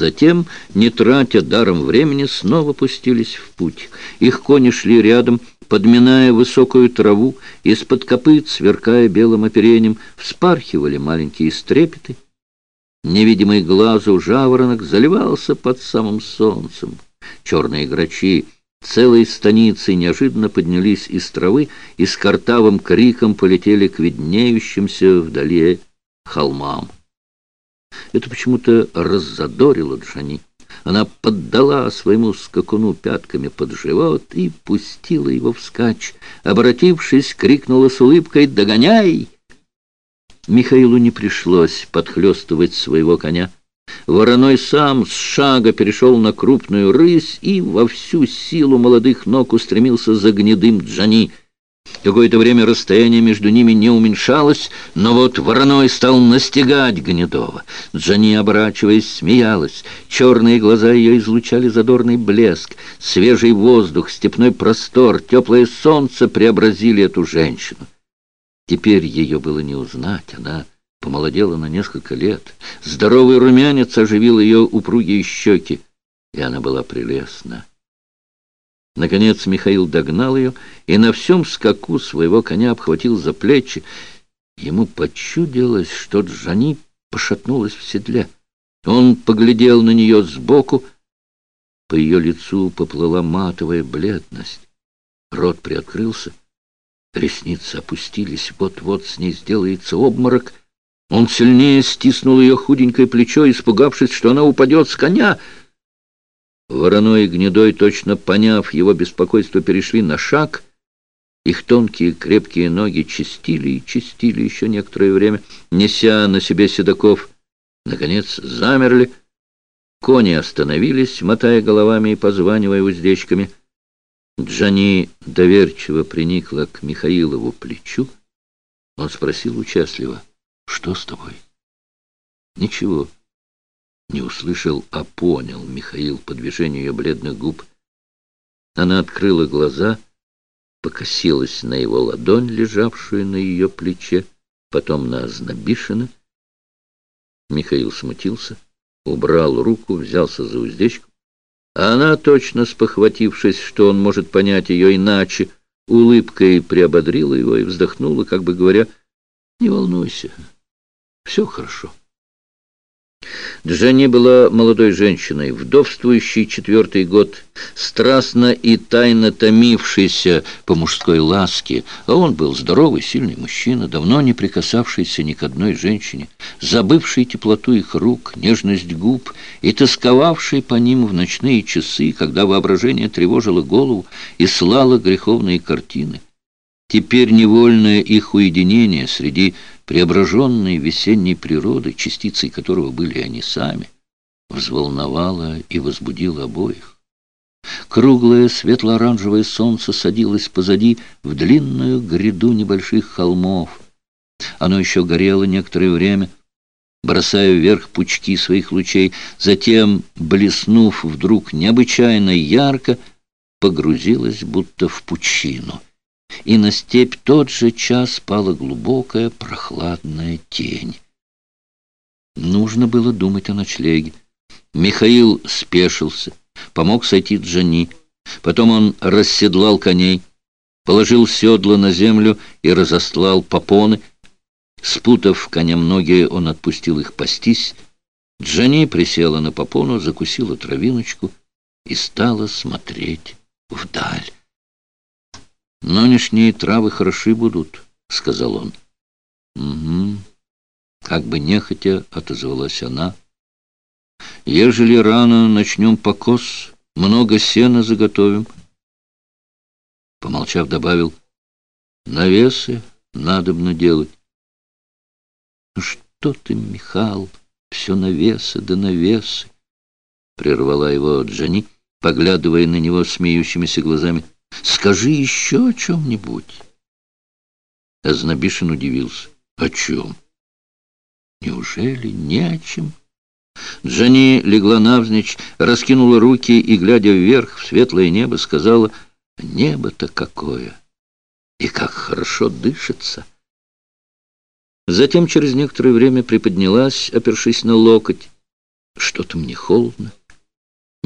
Затем, не тратя даром времени, снова пустились в путь. Их кони шли рядом, подминая высокую траву, из-под копыт, сверкая белым оперением, вспархивали маленькие стрепеты. Невидимый глазу жаворонок заливался под самым солнцем. Черные грачи целой станицей неожиданно поднялись из травы и с картавым криком полетели к виднеющимся вдали холмам. Это почему-то раззадорило Джани. Она поддала своему скакуну пятками под живот и пустила его вскачь. Обратившись, крикнула с улыбкой «Догоняй!». Михаилу не пришлось подхлестывать своего коня. Вороной сам с шага перешел на крупную рысь и во всю силу молодых ног устремился за гнедым Джани — Какое-то время расстояние между ними не уменьшалось, но вот вороной стал настигать Гнедова. Джани, оборачиваясь, смеялась. Черные глаза ее излучали задорный блеск. Свежий воздух, степной простор, теплое солнце преобразили эту женщину. Теперь ее было не узнать, она помолодела на несколько лет. Здоровый румянец оживил ее упругие щеки, и она была прелестна. Наконец Михаил догнал ее и на всем скаку своего коня обхватил за плечи. Ему почудилось, что Джани пошатнулась в седле. Он поглядел на нее сбоку. По ее лицу поплыла матовая бледность. Рот приоткрылся, ресницы опустились, вот-вот с ней сделается обморок. Он сильнее стиснул ее худенькое плечо, испугавшись, что она упадет с коня — Вороной и Гнедой, точно поняв его беспокойство, перешли на шаг. Их тонкие крепкие ноги чистили и чистили еще некоторое время, неся на себе седаков. Наконец замерли. Кони остановились, мотая головами и позванивая уздечками. Джани доверчиво приникла к Михаилову плечу. Он спросил участливо, «Что с тобой?» «Ничего». Не услышал, а понял Михаил по движению ее бледных губ. Она открыла глаза, покосилась на его ладонь, лежавшую на ее плече, потом на Ознобишина. Михаил смутился, убрал руку, взялся за уздечку. Она, точно спохватившись, что он может понять ее иначе, улыбкой приободрила его и вздохнула, как бы говоря, «Не волнуйся, все хорошо». Дженни была молодой женщиной, вдовствующей четвертый год, страстно и тайно томившейся по мужской ласке, а он был здоровый, сильный мужчина, давно не прикасавшийся ни к одной женщине, забывший теплоту их рук, нежность губ и тосковавший по ним в ночные часы, когда воображение тревожило голову и слало греховные картины. Теперь невольное их уединение среди преображенной весенней природы, частицей которого были они сами, взволновало и возбудило обоих. Круглое светло-оранжевое солнце садилось позади в длинную гряду небольших холмов. Оно еще горело некоторое время, бросая вверх пучки своих лучей, затем, блеснув вдруг необычайно ярко, погрузилось будто в пучину — и на степь тот же час пала глубокая прохладная тень. Нужно было думать о ночлеге. Михаил спешился, помог сойти Джани. Потом он расседлал коней, положил седло на землю и разослал попоны. Спутав коням ноги, он отпустил их пастись. Джани присела на попону, закусила травиночку и стала смотреть вдаль. «Нынешние травы хороши будут», — сказал он. «Угу». Как бы нехотя отозвалась она. «Ежели рано начнем покос, много сена заготовим». Помолчав, добавил, «Навесы надобно делать». «Ну что ты, Михал, все навесы да навесы!» Прервала его Джани, поглядывая на него смеющимися глазами. Скажи еще о чем-нибудь. Азнабишин удивился. О чем? Неужели не о чем? Джани легла навзничь, раскинула руки и, глядя вверх в светлое небо, сказала, «Небо-то какое! И как хорошо дышится!» Затем через некоторое время приподнялась, опершись на локоть, Что-то мне холодно.